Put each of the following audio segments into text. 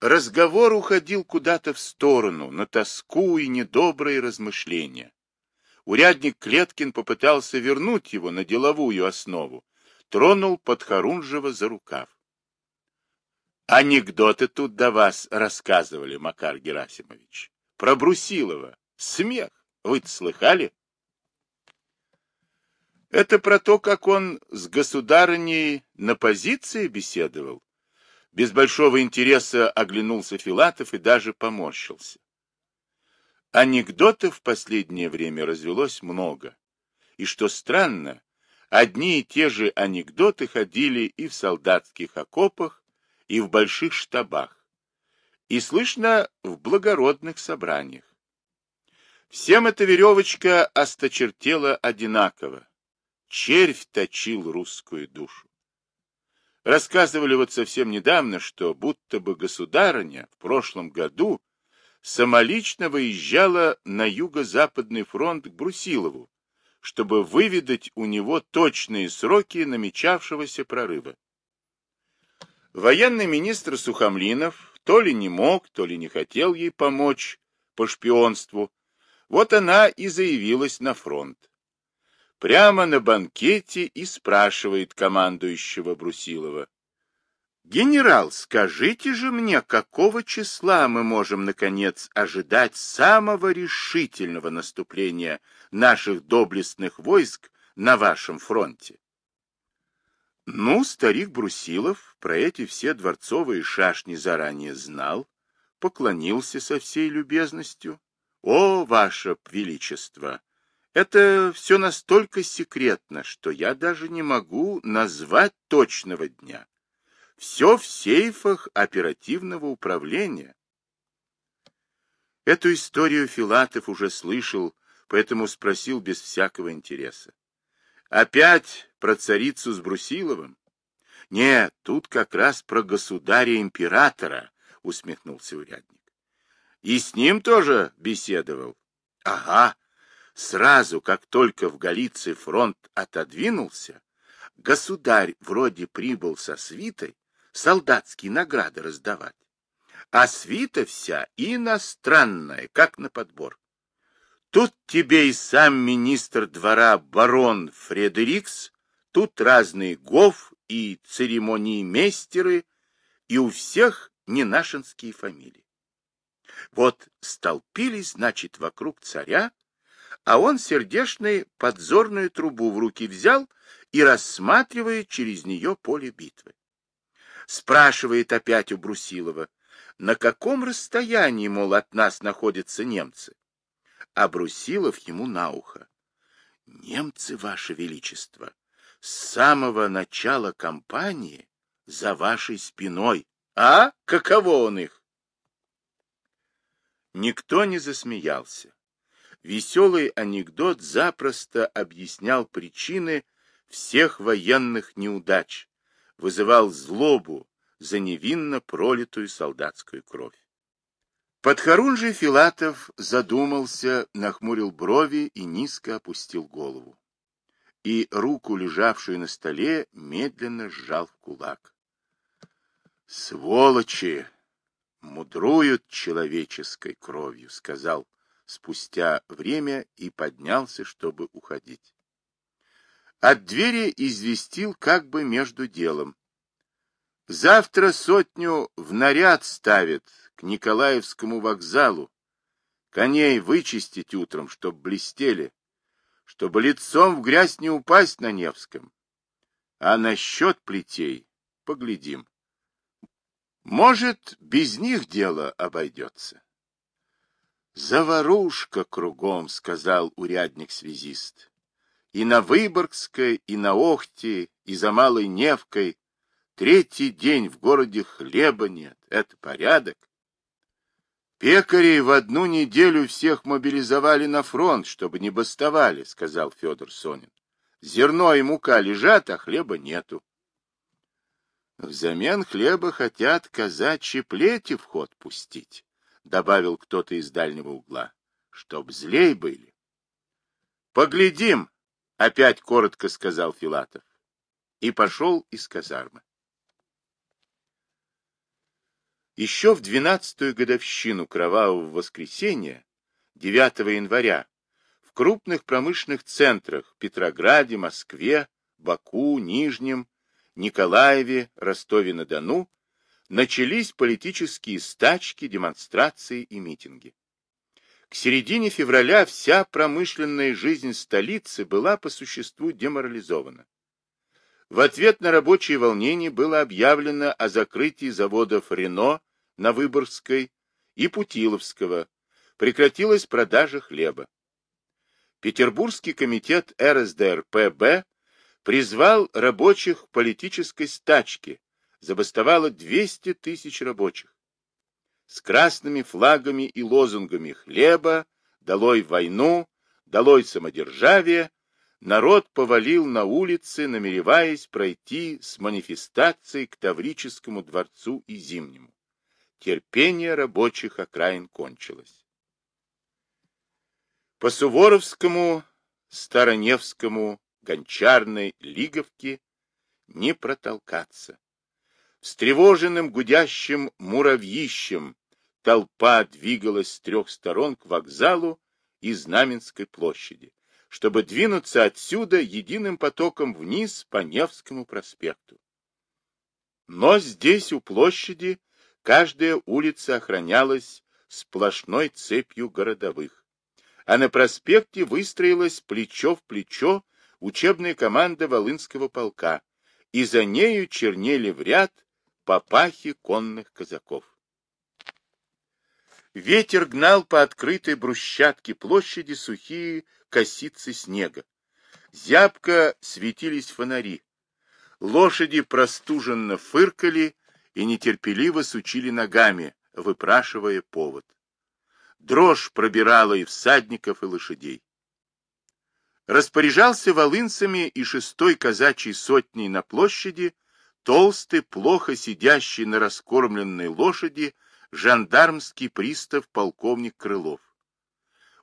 Разговор уходил куда-то в сторону, на тоску и недобрые размышления. Урядник Клеткин попытался вернуть его на деловую основу, тронул Подхорунжева за рукав. Анекдоты тут до вас рассказывали, Макар Герасимович. Про Брусилова. Смех. вы слыхали? Это про то, как он с государыней на позиции беседовал. Без большого интереса оглянулся Филатов и даже поморщился. Анекдотов в последнее время развелось много. И что странно, одни и те же анекдоты ходили и в солдатских окопах, и в больших штабах, и слышно в благородных собраниях. Всем эта веревочка осточертела одинаково. Червь точил русскую душу. Рассказывали вот совсем недавно, что будто бы государыня в прошлом году самолично выезжала на юго-западный фронт к Брусилову, чтобы выведать у него точные сроки намечавшегося прорыва. Военный министр Сухомлинов то ли не мог, то ли не хотел ей помочь по шпионству. Вот она и заявилась на фронт. Прямо на банкете и спрашивает командующего Брусилова. Генерал, скажите же мне, какого числа мы можем, наконец, ожидать самого решительного наступления наших доблестных войск на вашем фронте? Ну, старик Брусилов про эти все дворцовые шашни заранее знал, поклонился со всей любезностью. О, ваше величество! Это все настолько секретно, что я даже не могу назвать точного дня. Все в сейфах оперативного управления. Эту историю Филатов уже слышал, поэтому спросил без всякого интереса. Опять про царицу с Брусиловым? Нет, тут как раз про государя-императора, усмехнулся урядник. И с ним тоже беседовал? Ага, сразу, как только в Галиции фронт отодвинулся, государь вроде прибыл со свитой, солдатские награды раздавать. А свита вся иностранная, как на подбор. Тут тебе и сам министр двора барон Фредерикс, тут разные гов и церемонии мейстеры, и у всех ненашинские фамилии. Вот столпились, значит, вокруг царя, а он сердешный подзорную трубу в руки взял и рассматривает через нее поле битвы. Спрашивает опять у Брусилова, на каком расстоянии, мол, от нас находятся немцы. А Брусилов ему на ухо. Немцы, Ваше Величество, с самого начала кампании за вашей спиной. А? Каково он их? Никто не засмеялся. Веселый анекдот запросто объяснял причины всех военных неудач, вызывал злобу за невинно пролитую солдатскую кровь. Подхорунжий Филатов задумался, нахмурил брови и низко опустил голову. И руку, лежавшую на столе, медленно сжал в кулак. «Сволочи! Мудруют человеческой кровью!» — сказал спустя время и поднялся, чтобы уходить. От двери известил как бы между делом. Завтра сотню в наряд ставят к Николаевскому вокзалу. Коней вычистить утром, чтоб блестели, чтобы лицом в грязь не упасть на Невском. А насчет плетей поглядим. Может, без них дело обойдется. Заварушка кругом, сказал урядник-связист и на Выборгской, и на Охте, и за Малой Невкой. Третий день в городе хлеба нет. Это порядок. Пекарей в одну неделю всех мобилизовали на фронт, чтобы не бастовали, сказал Федор Сонин. Зерно и мука лежат, а хлеба нету. Взамен хлеба хотят казачьи плети в ход пустить, добавил кто-то из дальнего угла, чтоб злей были. Поглядим, Опять коротко сказал Филатов. И пошел из казармы. Еще в двенадцатую годовщину Кровавого воскресенья, 9 января, в крупных промышленных центрах Петрограде, Москве, Баку, Нижнем, Николаеве, Ростове-на-Дону начались политические стачки, демонстрации и митинги. К середине февраля вся промышленная жизнь столицы была по существу деморализована. В ответ на рабочие волнения было объявлено о закрытии заводов Рено на Выборгской и Путиловского, прекратилась продажа хлеба. Петербургский комитет РСДРПБ призвал рабочих к политической стачке, забастовало 200 тысяч рабочих. С красными флагами и лозунгами «Хлеба», «Долой войну», «Долой самодержавие» народ повалил на улицы, намереваясь пройти с манифестацией к Таврическому дворцу и Зимнему. Терпение рабочих окраин кончилось. По Суворовскому, Староневскому, Гончарной, Лиговке не протолкаться. Встревоженным гудящим муравьищем толпа двигалась с трех сторон к вокзалу и Знаменской площади, чтобы двинуться отсюда единым потоком вниз по Невскому проспекту. Но здесь, у площади, каждая улица охранялась сплошной цепью городовых, а на проспекте выстроилась плечо в плечо учебная команда Волынского полка, и за нею чернели в ряд папахи конных казаков. Ветер гнал по открытой брусчатке площади сухие косицы снега. Зябко светились фонари. Лошади простуженно фыркали и нетерпеливо сучили ногами, выпрашивая повод. Дрожь пробирала и всадников, и лошадей. Распоряжался волынцами и шестой казачьей сотней на площади толстый, плохо сидящий на раскормленной лошади жандармский пристав полковник Крылов.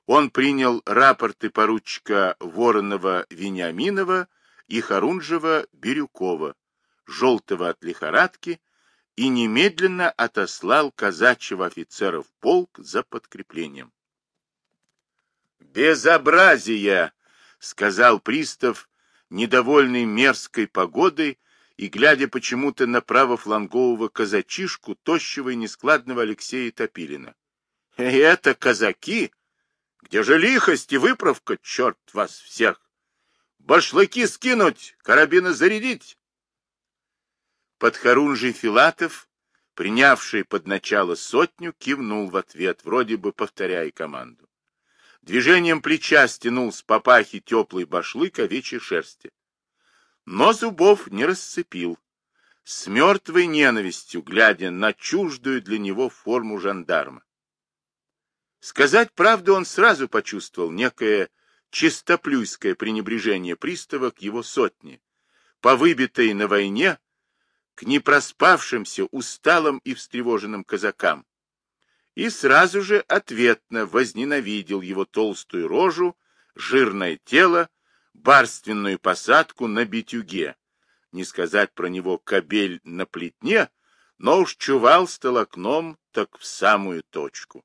Он принял рапорты поручика Воронова-Вениаминова и Харунжева-Бирюкова, желтого от лихорадки, и немедленно отослал казачьего офицера в полк за подкреплением. «Безобразие!» — сказал пристав, недовольный мерзкой погодой и глядя почему-то на правофлангового казачишку, тощего и нескладного Алексея Топилина. — Это казаки? Где же лихость и выправка, черт вас всех? Башлыки скинуть, карабины зарядить! Подхорунжий Филатов, принявший под начало сотню, кивнул в ответ, вроде бы повторяя команду. Движением плеча стянул с папахи теплый башлык овечьей шерсти но зубов не расцепил, с мертвой ненавистью глядя на чуждую для него форму жандарма. Сказать правду он сразу почувствовал некое чистоплюйское пренебрежение пристава к его сотне, по выбитой на войне, к непроспавшимся, усталым и встревоженным казакам, и сразу же ответно возненавидел его толстую рожу, жирное тело, барственную посадку на битюге. Не сказать про него кобель на плетне, но уж чувал с толокном так в самую точку.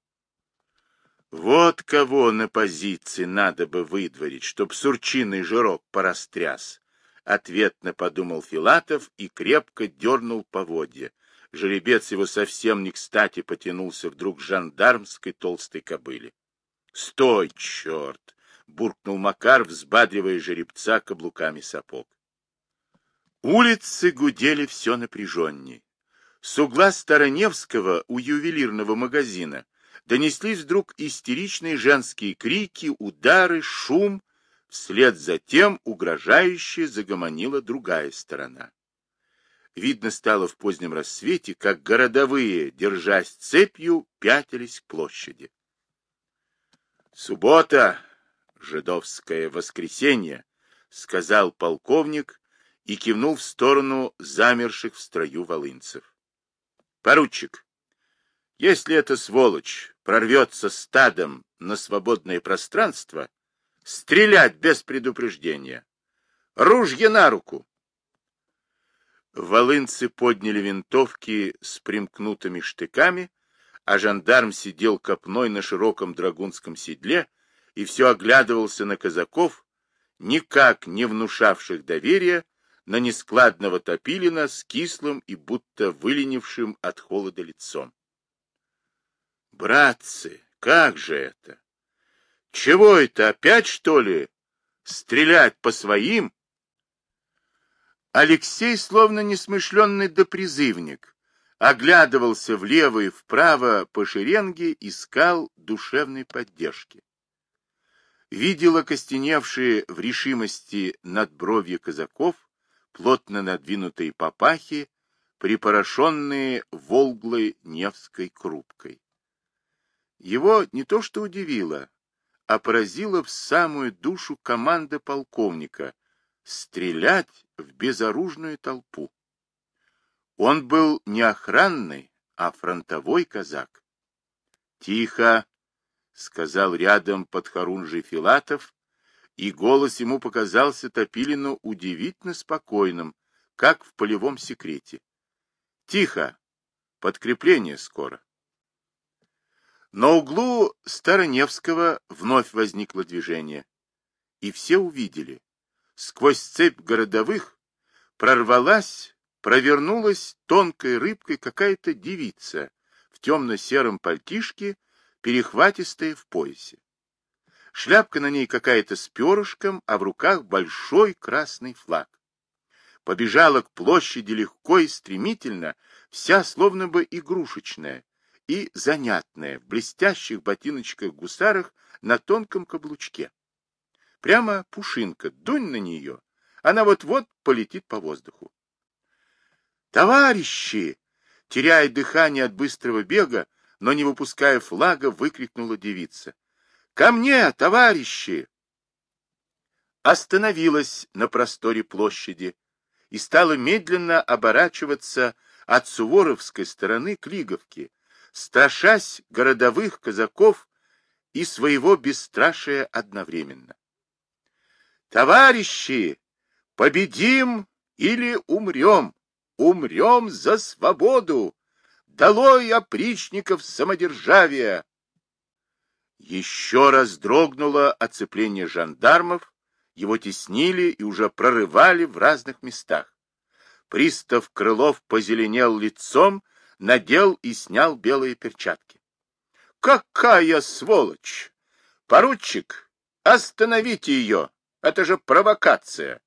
Вот кого на позиции надо бы выдворить, чтоб сурчиный жирок порастряс. Ответно подумал Филатов и крепко дернул поводья. Жеребец его совсем не кстати потянулся вдруг жандармской толстой кобыле. — Стой, черт! — буркнул Макар, взбадривая жеребца каблуками сапог. Улицы гудели все напряженней. С угла Староневского у ювелирного магазина донеслись вдруг истеричные женские крики, удары, шум. Вслед за тем угрожающе загомонила другая сторона. Видно стало в позднем рассвете, как городовые, держась цепью, пятились к площади. «Суббота!» Жидовское воскресенье, сказал полковник и кивнул в сторону замерших в строю волынцев. Поручик, если эта сволочь прорвется стадом на свободное пространство, стрелять без предупреждения. Ружье на руку. Волынцы подняли винтовки с примкнутыми штыками, а жандарм сидел копной на широком драгунском седле и все оглядывался на казаков, никак не внушавших доверия, на нескладного Топилина с кислым и будто выленившим от холода лицом. «Братцы, как же это? Чего это, опять, что ли, стрелять по своим?» Алексей, словно несмышленный допризывник, оглядывался влево и вправо по шеренге, искал душевной поддержки. Видел окостеневшие в решимости надбровья казаков, плотно надвинутые папахи, припорошенные волглой невской крупкой. Его не то что удивило, а поразило в самую душу команда полковника стрелять в безоружную толпу. Он был не охранный, а фронтовой казак. «Тихо!» — сказал рядом подхорунжий Филатов, и голос ему показался Топилину удивительно спокойным, как в полевом секрете. «Тихо! Подкрепление скоро!» На углу Староневского вновь возникло движение, и все увидели. Сквозь цепь городовых прорвалась, провернулась тонкой рыбкой какая-то девица в темно-сером пальтишке, перехватистая в поясе. Шляпка на ней какая-то с перышком, а в руках большой красный флаг. Побежала к площади легко и стремительно, вся словно бы игрушечная и занятная, в блестящих ботиночках-гусарах на тонком каблучке. Прямо пушинка, дунь на нее, она вот-вот полетит по воздуху. «Товарищи!» Теряя дыхание от быстрого бега, но не выпуская флага, выкрикнула девица. Ко мне, товарищи! Остановилась на просторе площади и стала медленно оборачиваться от Суворовской стороны к Лиговке, страшась городовых казаков и своего бесстрашия одновременно. Товарищи, победим или умрем, умрем за свободу, долой опричников самодержавия, еще раз дрогнуло оцепление жандармов, его теснили и уже прорывали в разных местах. Пристав Крылов позеленел лицом, надел и снял белые перчатки. «Какая сволочь! Поручик, остановите ее! Это же провокация!»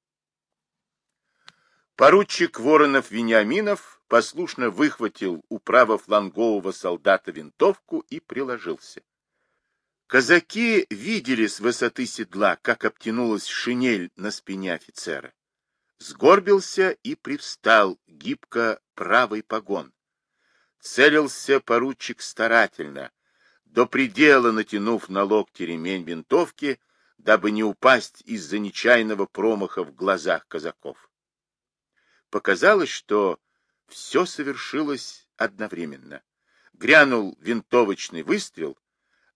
Поручик Воронов-Вениаминов послушно выхватил у правофлангового солдата винтовку и приложился. Казаки видели с высоты седла, как обтянулась шинель на спине офицера. Сгорбился и привстал гибко правый погон. Целился поручик старательно, до предела натянув на локти ремень винтовки, дабы не упасть из-за нечаянного промаха в глазах казаков. Показалось, что все совершилось одновременно. Грянул винтовочный выстрел,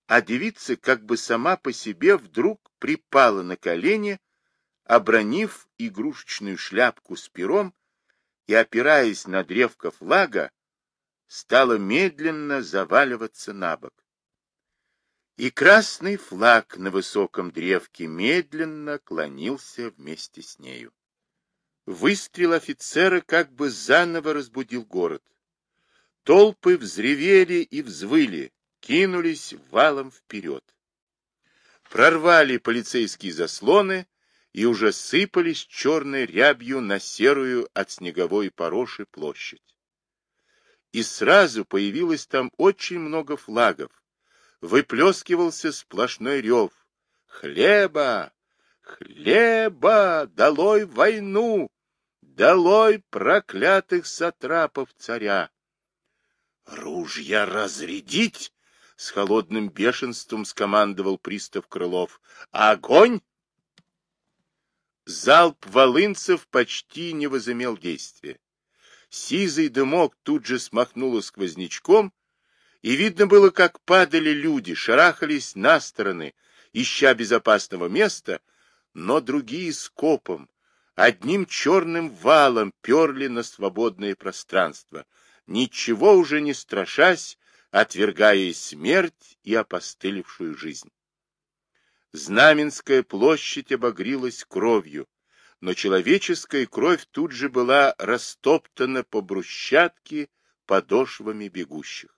а девица как бы сама по себе вдруг припала на колени, обронив игрушечную шляпку с пером и, опираясь на древко флага, стала медленно заваливаться на бок. И красный флаг на высоком древке медленно клонился вместе с нею. Выстрел офицера как бы заново разбудил город. Толпы взревели и взвыли, кинулись валом вперед. Прорвали полицейские заслоны и уже сыпались черной рябью на серую от снеговой пороши площадь. И сразу появилось там очень много флагов. Выплескивался сплошной рев. «Хлеба! Хлеба! Долой войну! Долой проклятых сатрапов царя!» «Ружья разрядить!» С холодным бешенством скомандовал пристав Крылов. «Огонь!» Залп волынцев почти не возымел действия. Сизый дымок тут же смахнуло сквознячком, и видно было, как падали люди, шарахались на стороны, ища безопасного места, но другие скопом, одним черным валом перли на свободное пространство, ничего уже не страшась, отвергая и смерть, и опостылевшую жизнь. Знаменская площадь обогрилась кровью, но человеческая кровь тут же была растоптана по брусчатке подошвами бегущих.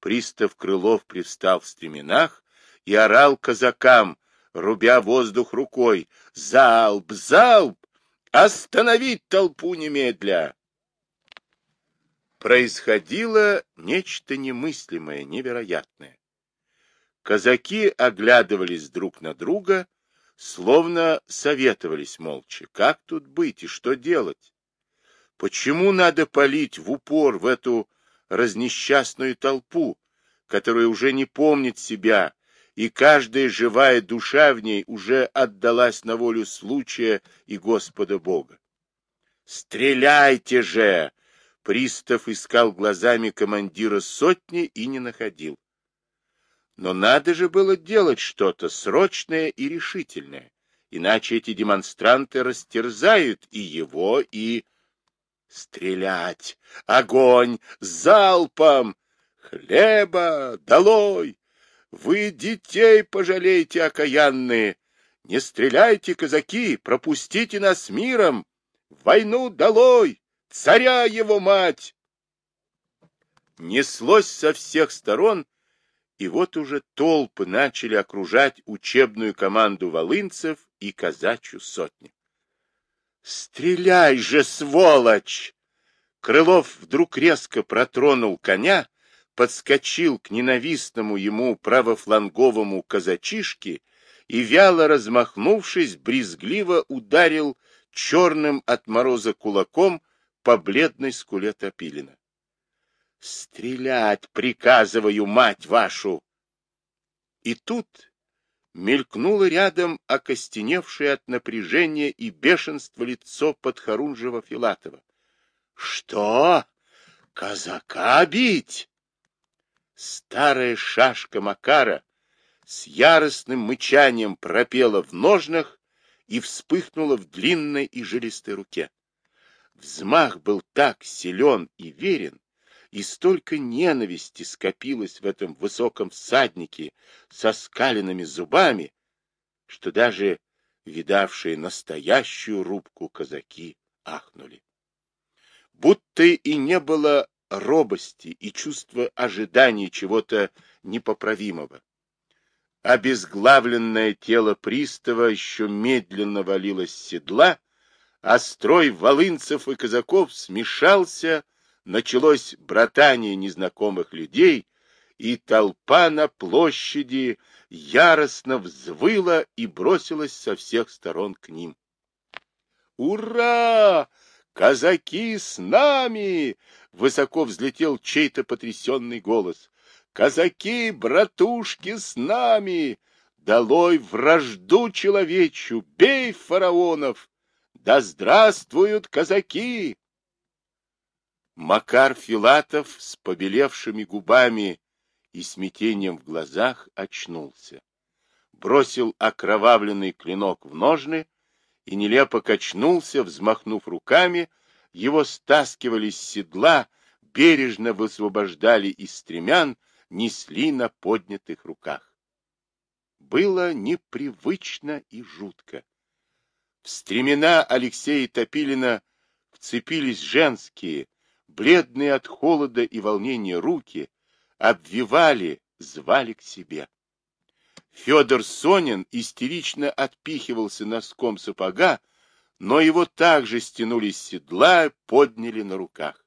Пристав Крылов привстал в стременах и орал казакам, рубя воздух рукой. «Залп! Залп! Остановить толпу немедля!» Происходило нечто немыслимое, невероятное. Казаки оглядывались друг на друга, словно советовались молча, как тут быть и что делать. Почему надо палить в упор в эту разнесчастную толпу, которая уже не помнит себя, и каждая живая душа в ней уже отдалась на волю случая и Господа Бога. «Стреляйте же!» Пристав искал глазами командира сотни и не находил. Но надо же было делать что-то срочное и решительное, иначе эти демонстранты растерзают и его, и... Стрелять! Огонь! Залпом! Хлеба! Долой! Вы детей пожалеете, окаянные! Не стреляйте, казаки! Пропустите нас миром! Войну долой! Царя его мать! Неслось со всех сторон, и вот уже толпы начали окружать учебную команду волынцев и казачью сотню. «Стреляй же, сволочь!» Крылов вдруг резко протронул коня, подскочил к ненавистному ему правофланговому казачишке и, вяло размахнувшись, брезгливо ударил черным от мороза кулаком по бледной скуле Топилина. «Стрелять приказываю, мать вашу!» И тут мелькнуло рядом окостеневшее от напряжения и бешенства лицо подхорунжего Филатова. «Что? Казака бить?» Старая шашка Макара с яростным мычанием пропела в ножнах и вспыхнула в длинной и жилистой руке. Взмах был так силен и верен, и столько ненависти скопилось в этом высоком всаднике со скаленными зубами, что даже видавшие настоящую рубку казаки ахнули. Будто и не было робости и чувства ожидания чего-то непоправимого. Обезглавленное тело пристава еще медленно валилось с седла, а строй волынцев и казаков смешался, началось братание незнакомых людей, и толпа на площади яростно взвыла и бросилась со всех сторон к ним. «Ура! Казаки с нами!» — высоко взлетел чей-то потрясенный голос. «Казаки, братушки, с нами! Долой вражду человечу! Бей фараонов! Да здравствуют казаки!» Макар Филатов с побелевшими губами и смятением в глазах очнулся. Бросил окровавленный клинок в ножны и нелепо качнулся, взмахнув руками, его стаскивали с седла, бережно высвобождали из стремян, несли на поднятых руках. Было непривычно и жутко. В стремена Алексея Топилина вцепились женские, бледные от холода и волнения руки, обвивали, звали к себе. Федор Сонин истерично отпихивался носком сапога, но его также стянули с седла, подняли на руках.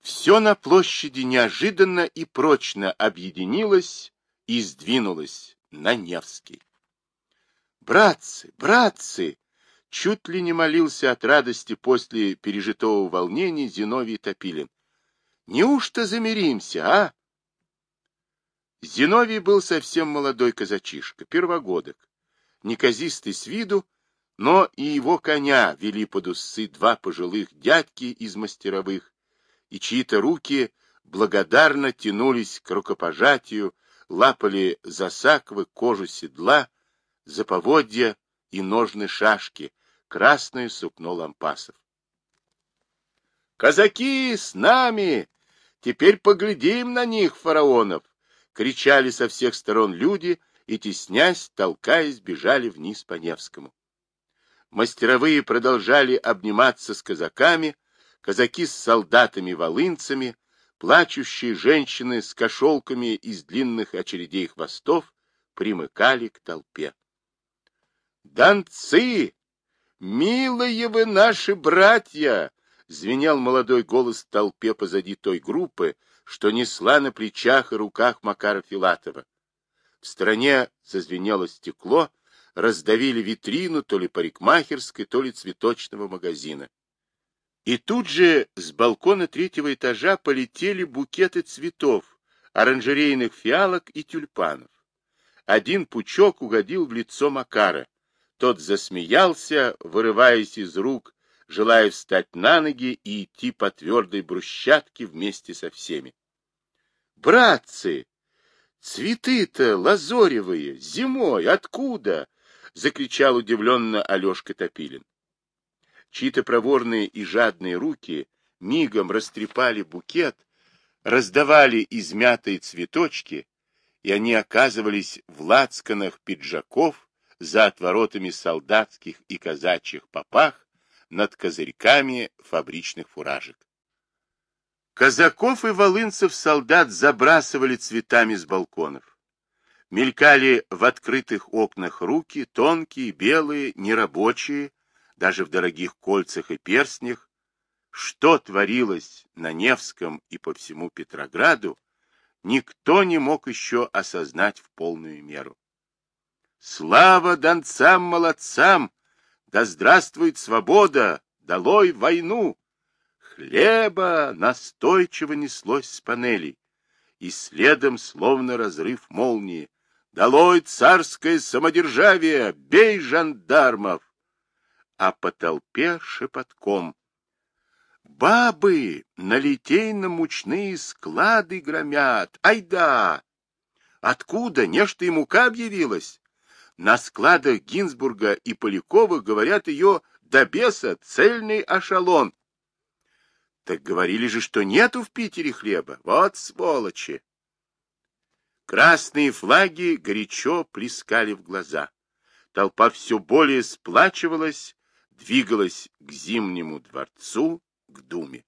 Все на площади неожиданно и прочно объединилось и сдвинулось на Невский. «Братцы, братцы!» Чуть ли не молился от радости после пережитого волнения Зиновий Топилин. «Неужто замиримся, а?» Зиновий был совсем молодой казачишка, первогодок, неказистый с виду, но и его коня вели под усы два пожилых дядьки из мастеровых, и чьи-то руки благодарно тянулись к рукопожатию, лапали за саквы кожу седла, за поводья и ножны шашки, красное сукно лампасов. «Казаки, с нами! Теперь поглядим на них, фараонов!» — кричали со всех сторон люди и, теснясь, толкаясь, бежали вниз по Невскому. Мастеровые продолжали обниматься с казаками, казаки с солдатами-волынцами, плачущие женщины с кошелками из длинных очередей хвостов примыкали к толпе. «Донцы! Милые вы наши братья!» — звенел молодой голос в толпе позади той группы, что несла на плечах и руках Макара Филатова. В стороне зазвенело стекло, раздавили витрину то ли парикмахерской, то ли цветочного магазина. И тут же с балкона третьего этажа полетели букеты цветов, оранжерейных фиалок и тюльпанов. Один пучок угодил в лицо Макара. Тот засмеялся, вырываясь из рук, желая встать на ноги и идти по твердой брусчатке вместе со всеми. «Братцы! Цветы-то лазоревые! Зимой! Откуда?» — закричал удивленно Алешка Топилин. Чьи-то проворные и жадные руки мигом растрепали букет, раздавали измятые цветочки, и они оказывались в лацканах пиджаков за отворотами солдатских и казачьих попах, над козырьками фабричных фуражек. Казаков и волынцев солдат забрасывали цветами с балконов. Мелькали в открытых окнах руки, тонкие, белые, нерабочие, даже в дорогих кольцах и перстнях. Что творилось на Невском и по всему Петрограду, никто не мог еще осознать в полную меру. Слава донцам-молодцам! Да здравствует свобода! Долой войну! Хлеба настойчиво неслось с панелей, и следом, словно разрыв молнии, Долой царское самодержавие! Бей жандармов! А по толпе шепотком. Бабы на литейно-мучные склады громят. Ай да! Откуда? Нечто и мука объявилась. На складах Гинзбурга и Полякова, говорят, ее до беса цельный ашалон. Так говорили же, что нету в Питере хлеба. Вот сволочи! Красные флаги горячо плескали в глаза. Толпа все более сплачивалась, двигалась к Зимнему дворцу, к Думе.